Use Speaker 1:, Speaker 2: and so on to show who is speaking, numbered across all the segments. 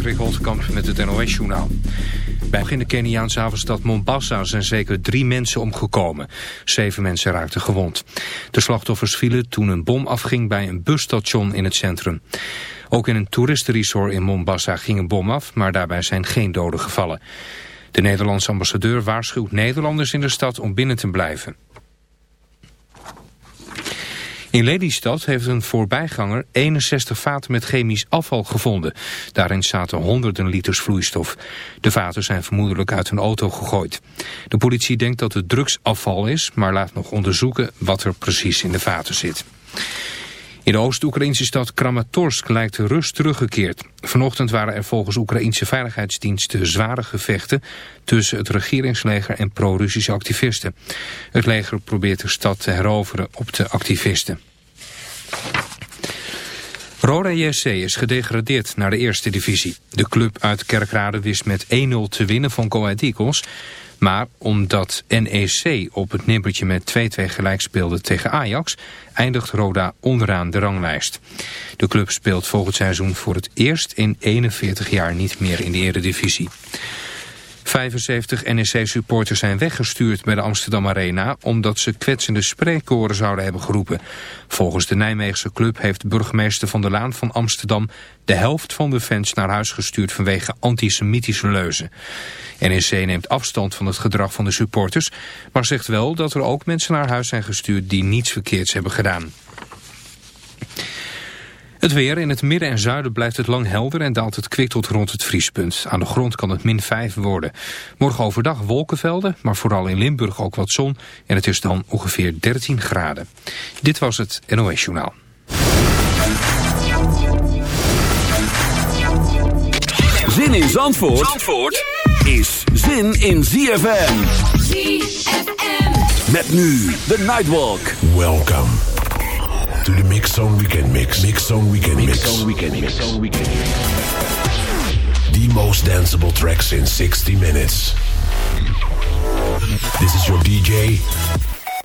Speaker 1: Patrick Holtkamp met het NOS-journaal. Bij in de Keniaanse havenstad Mombasa zijn zeker drie mensen omgekomen. Zeven mensen raakten gewond. De slachtoffers vielen toen een bom afging bij een busstation in het centrum. Ook in een toeristenresort in Mombasa ging een bom af, maar daarbij zijn geen doden gevallen. De Nederlandse ambassadeur waarschuwt Nederlanders in de stad om binnen te blijven. In Lelystad heeft een voorbijganger 61 vaten met chemisch afval gevonden. Daarin zaten honderden liters vloeistof. De vaten zijn vermoedelijk uit een auto gegooid. De politie denkt dat het drugsafval is, maar laat nog onderzoeken wat er precies in de vaten zit. In de Oost-Oekraïnse stad Kramatorsk lijkt de rust teruggekeerd. Vanochtend waren er volgens Oekraïnse veiligheidsdiensten zware gevechten tussen het regeringsleger en pro-Russische activisten. Het leger probeert de stad te heroveren op de activisten. Roda JC is gedegradeerd naar de eerste divisie. De club uit Kerkrade wist met 1-0 te winnen van Eagles... Maar omdat NEC op het nippertje met 2-2 gelijk speelde tegen Ajax... eindigt Roda onderaan de ranglijst. De club speelt volgend seizoen voor het eerst in 41 jaar niet meer in de eredivisie. 75 NEC-supporters zijn weggestuurd bij de Amsterdam Arena... omdat ze kwetsende spreekkoren zouden hebben geroepen. Volgens de Nijmeegse club heeft burgemeester Van der Laan van Amsterdam... de helft van de fans naar huis gestuurd vanwege antisemitische leuzen. NEC neemt afstand van het gedrag van de supporters... maar zegt wel dat er ook mensen naar huis zijn gestuurd die niets verkeerds hebben gedaan. Het weer. In het midden en zuiden blijft het lang helder en daalt het kwik tot rond het vriespunt. Aan de grond kan het min 5 worden. Morgen overdag wolkenvelden, maar vooral in Limburg ook wat zon. En het is dan ongeveer 13 graden. Dit was het NOS Journaal.
Speaker 2: Zin in Zandvoort, Zandvoort is zin in ZFM.
Speaker 3: ZFM.
Speaker 2: Met nu de Nightwalk.
Speaker 4: Welcome to the Mix Zone Weekend Mix. Mix Zone Weekend Mix.
Speaker 2: Mix Zone Weekend Mix. Weekend Mix.
Speaker 4: The most danceable tracks in 60 minutes. This is your DJ,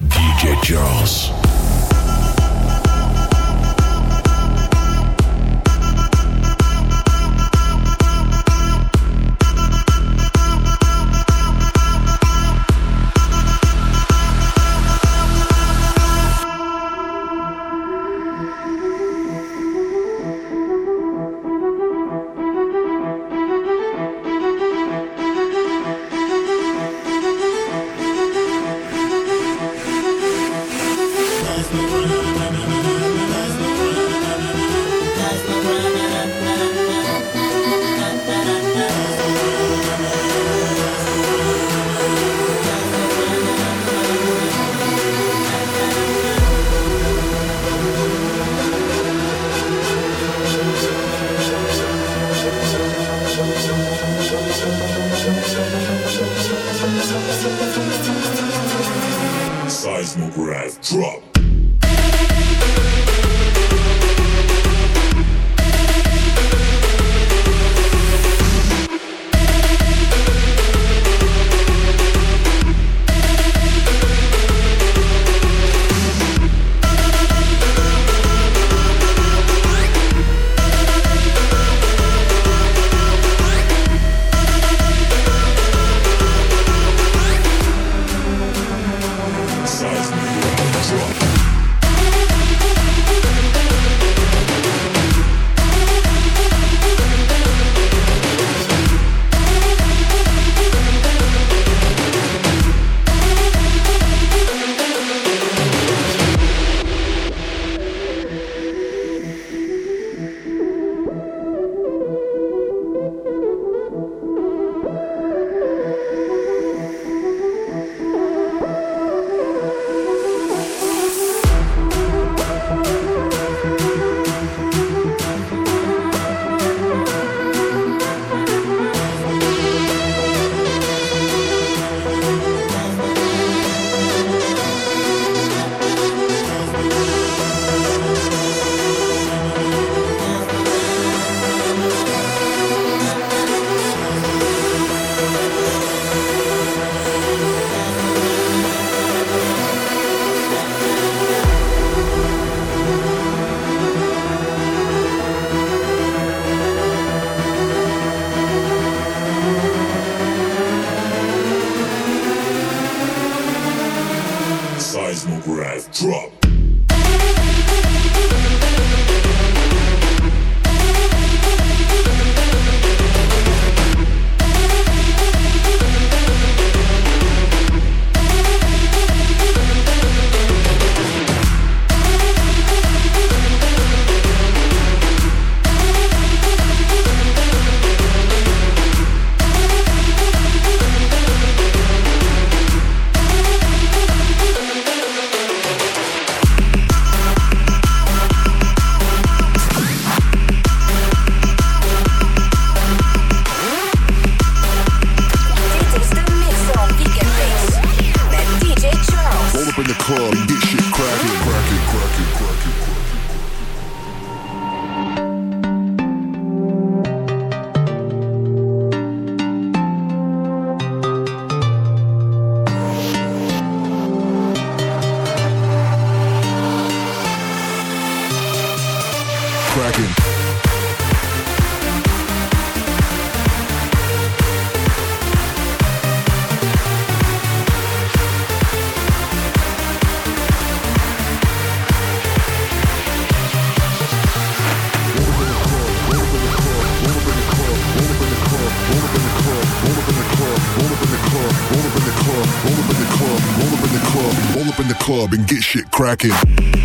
Speaker 4: DJ Charles.
Speaker 3: Shit cracking.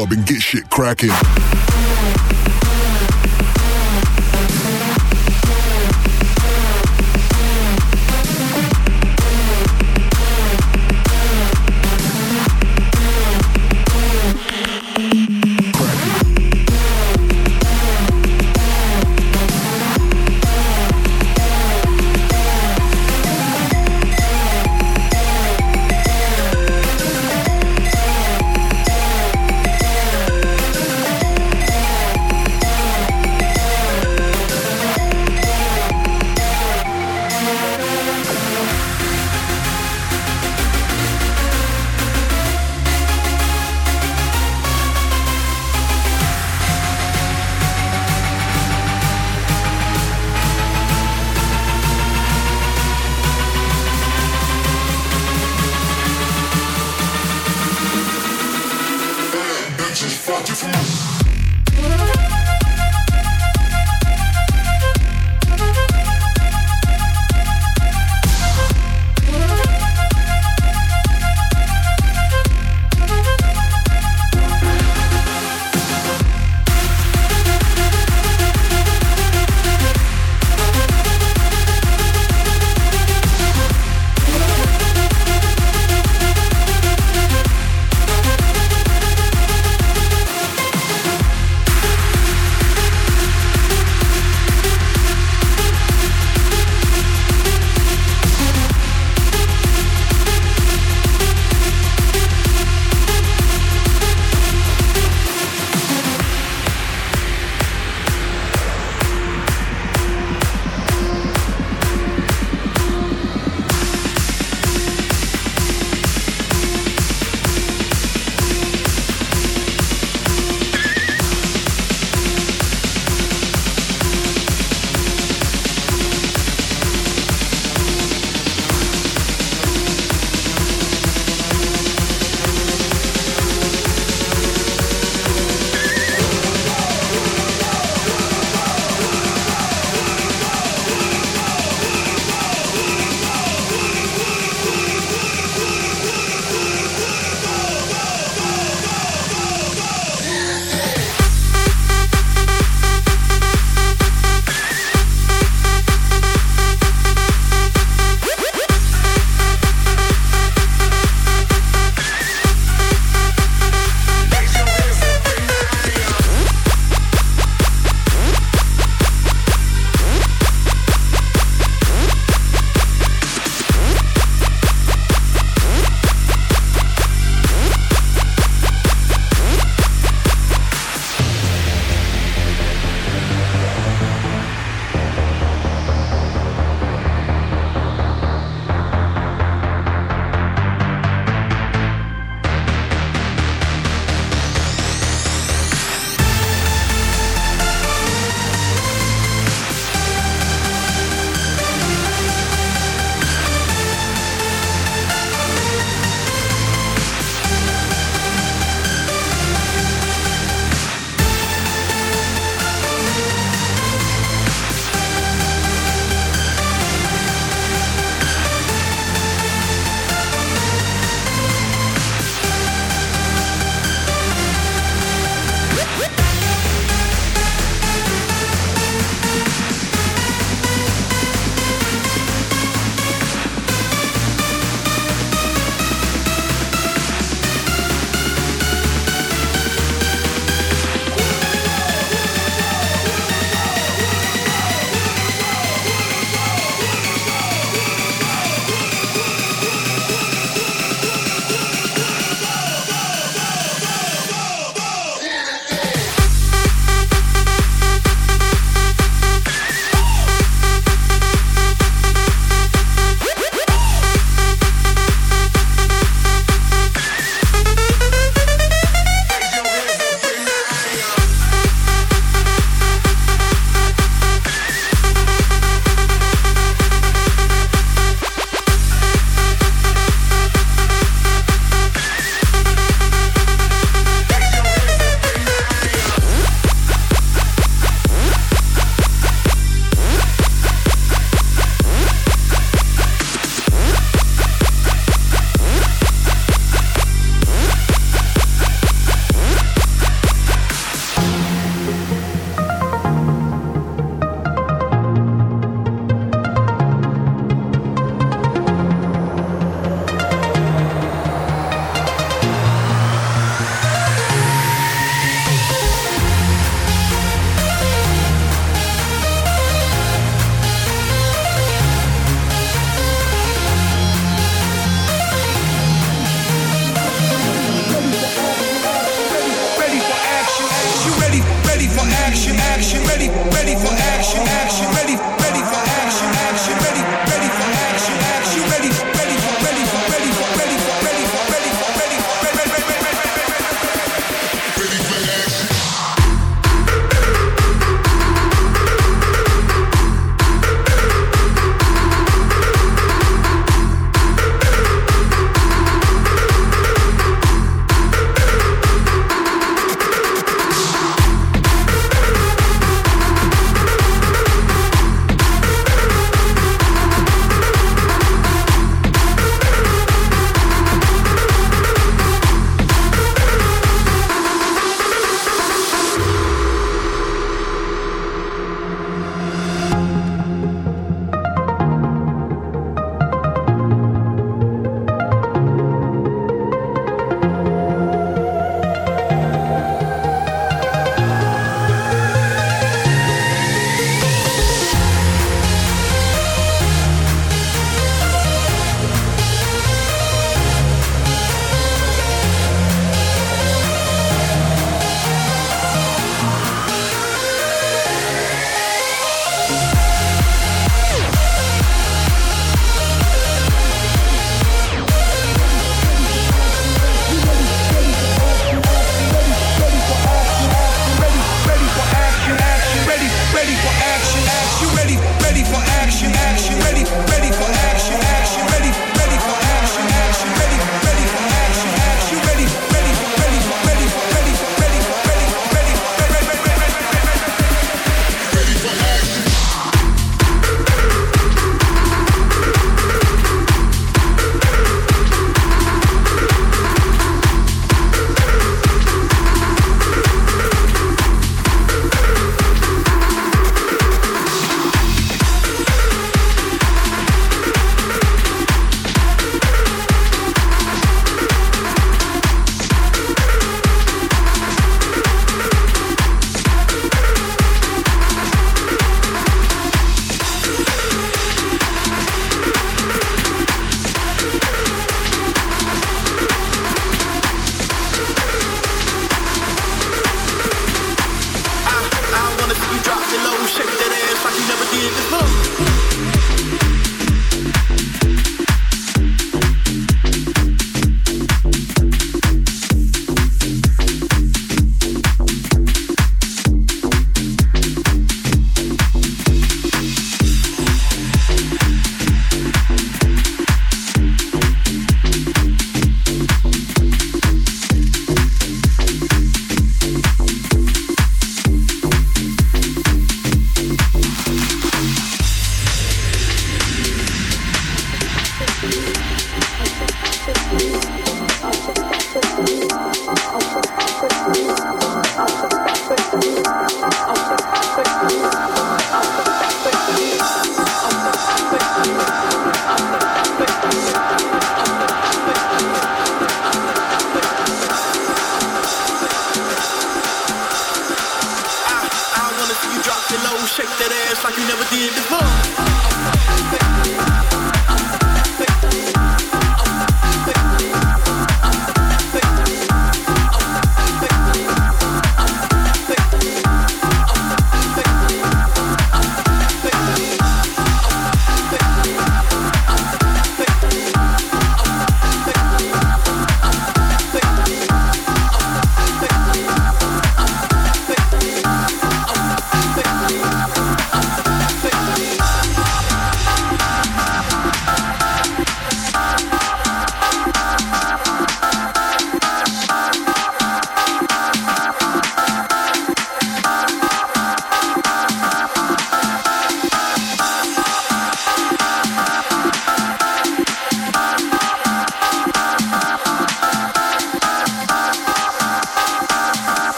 Speaker 3: Club and get shit cracking.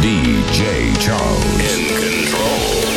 Speaker 5: DJ Charles. In
Speaker 6: control.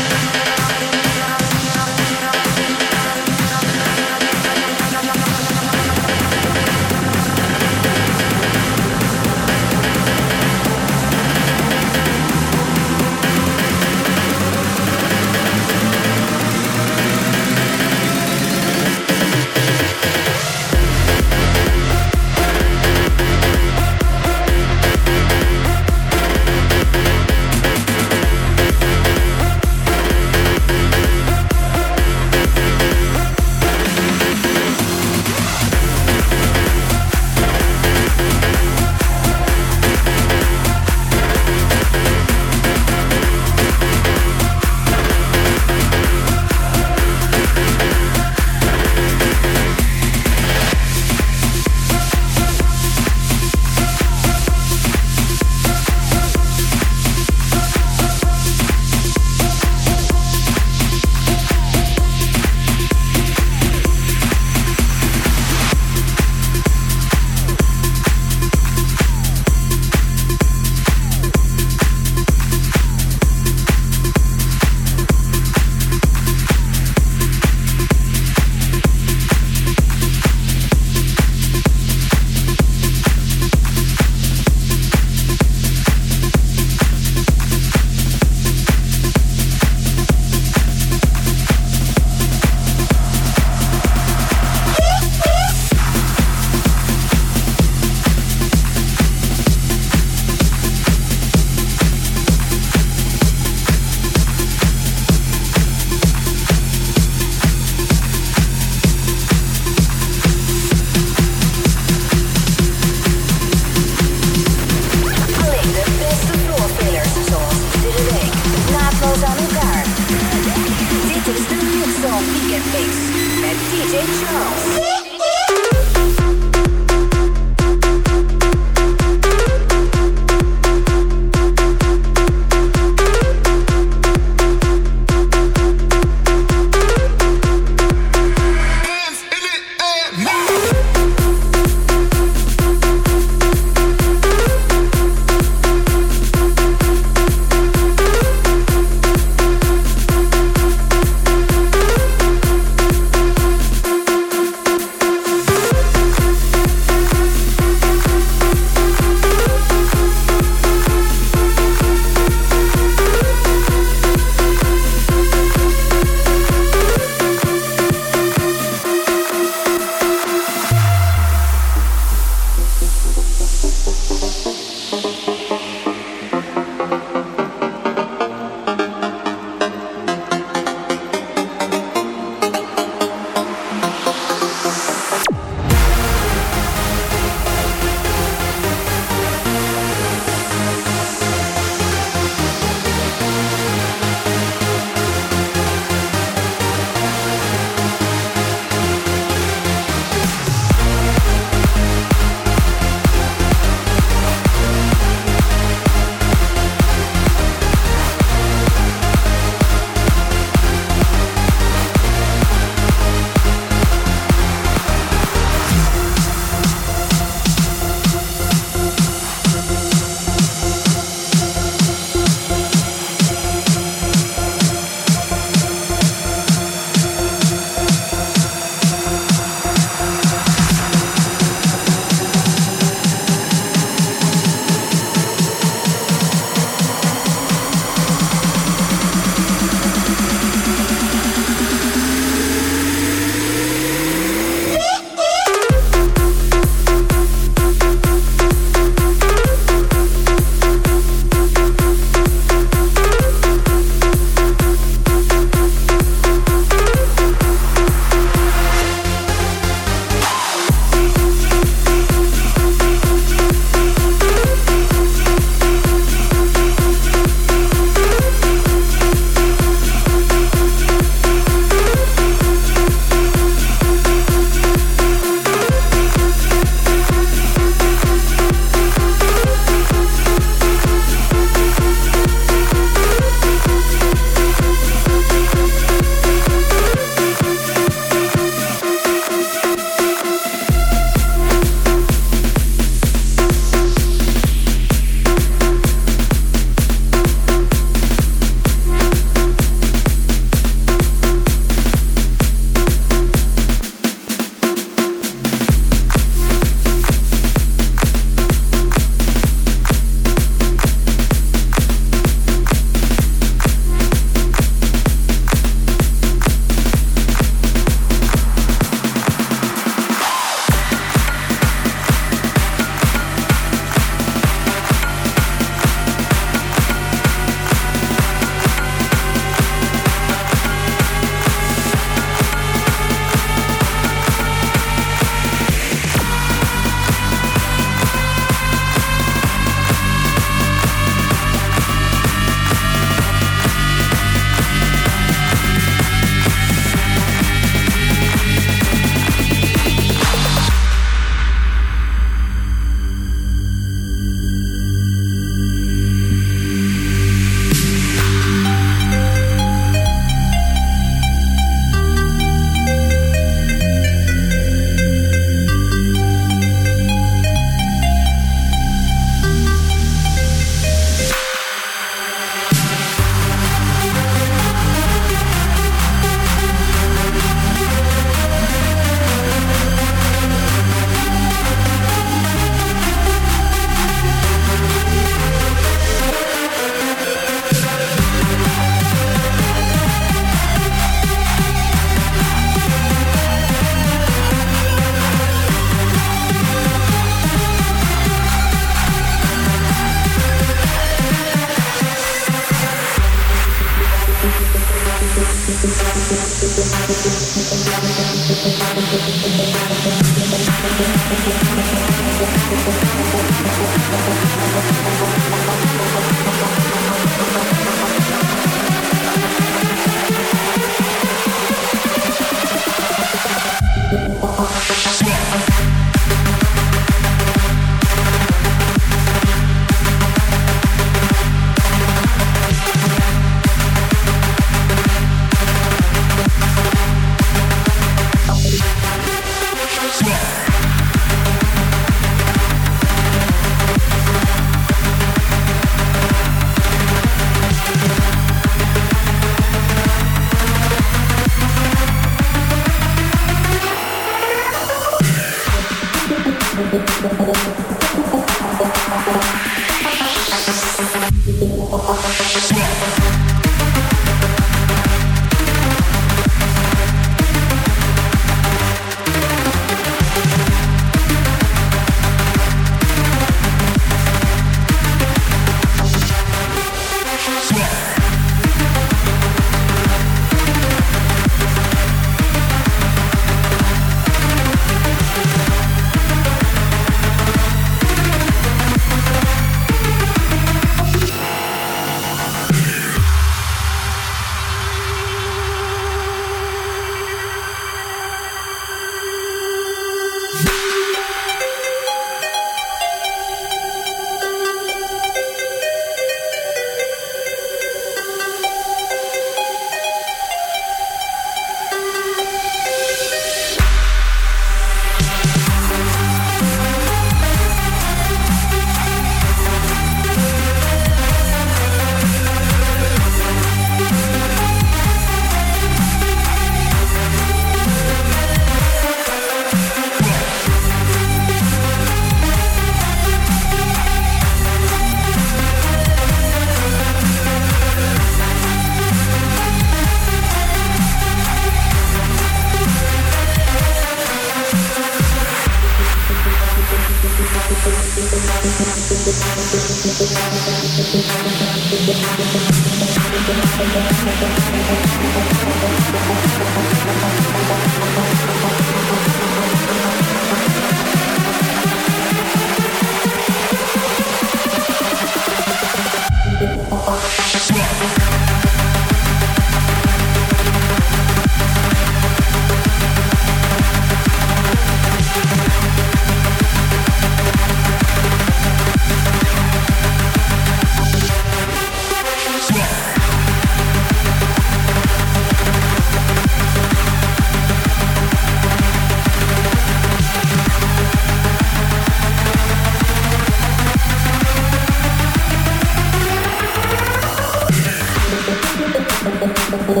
Speaker 6: こ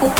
Speaker 2: こ。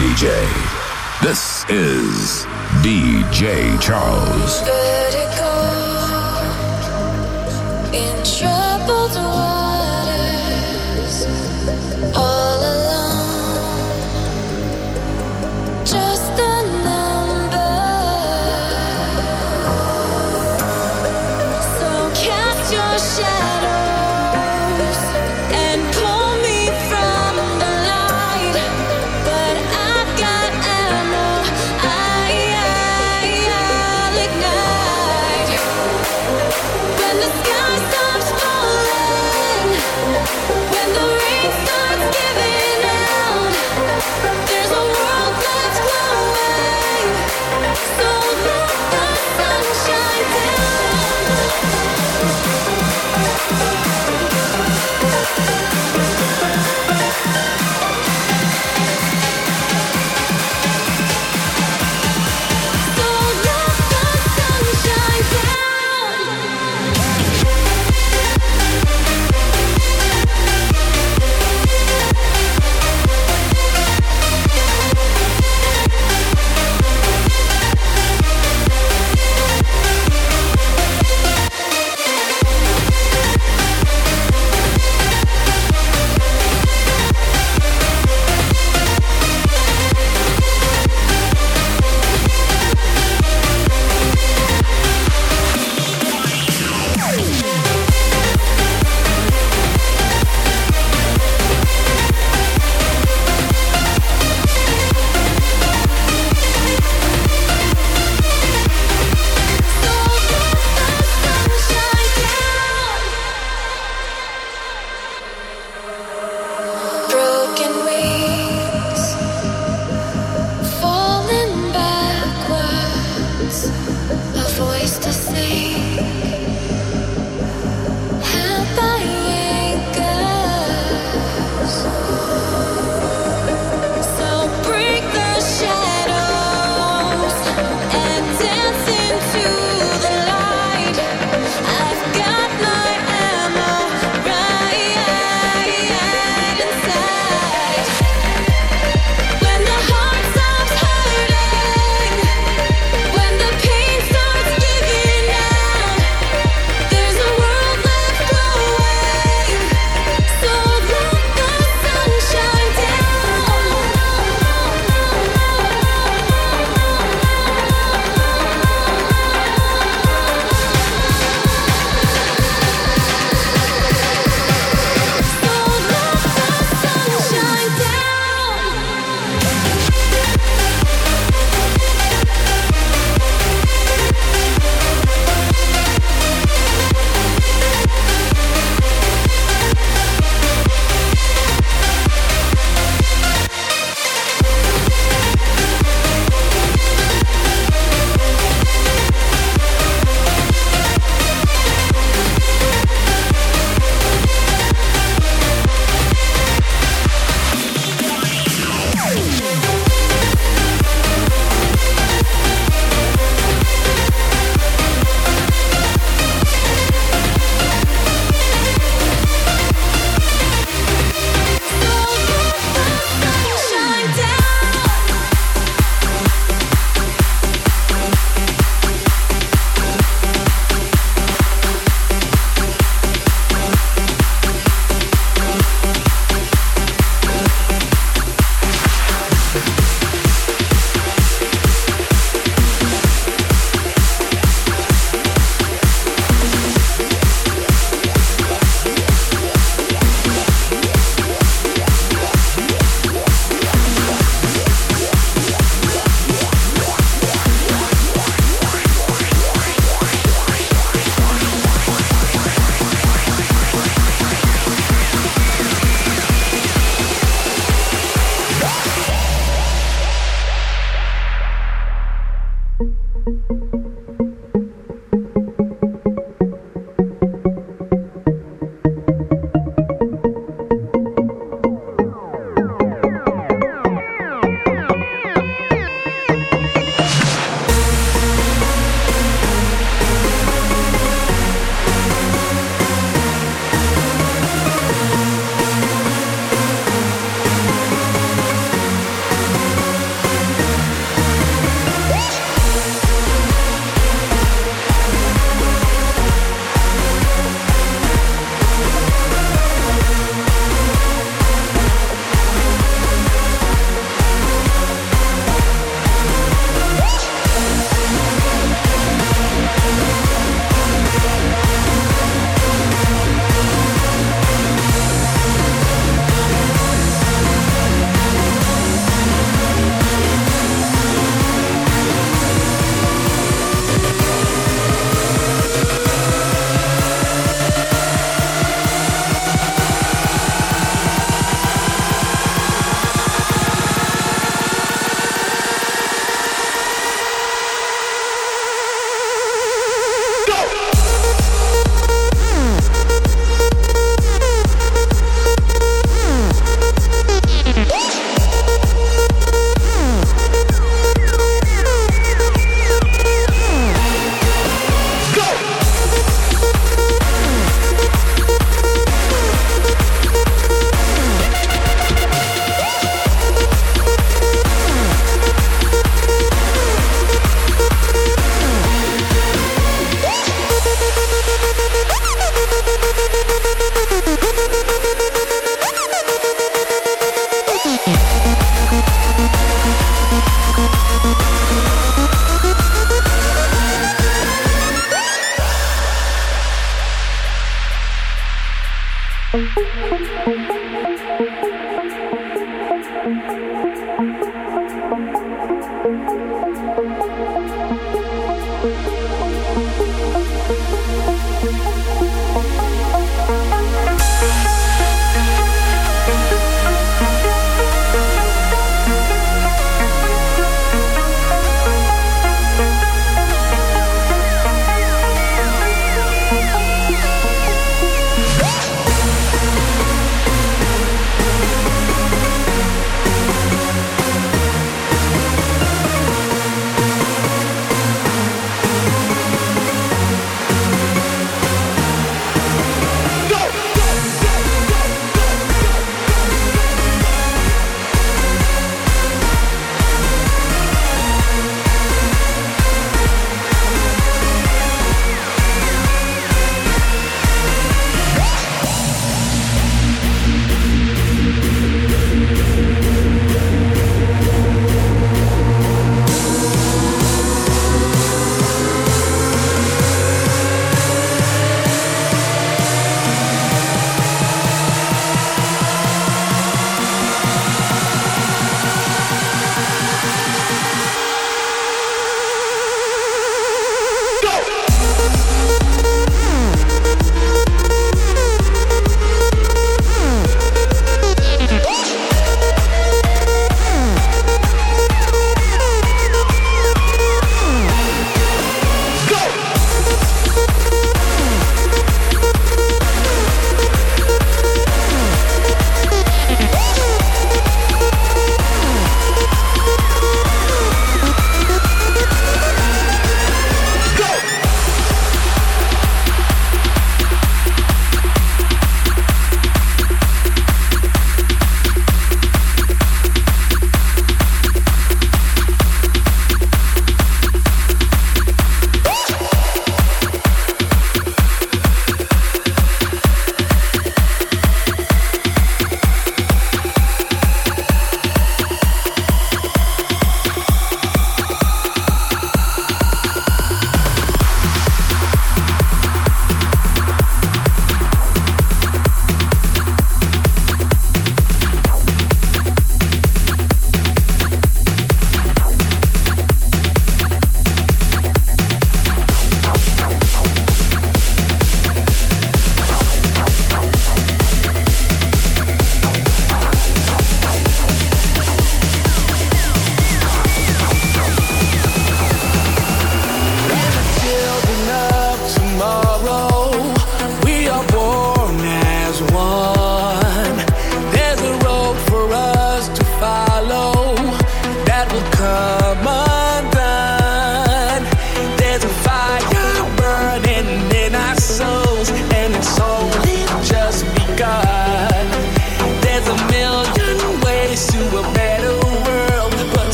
Speaker 2: DJ.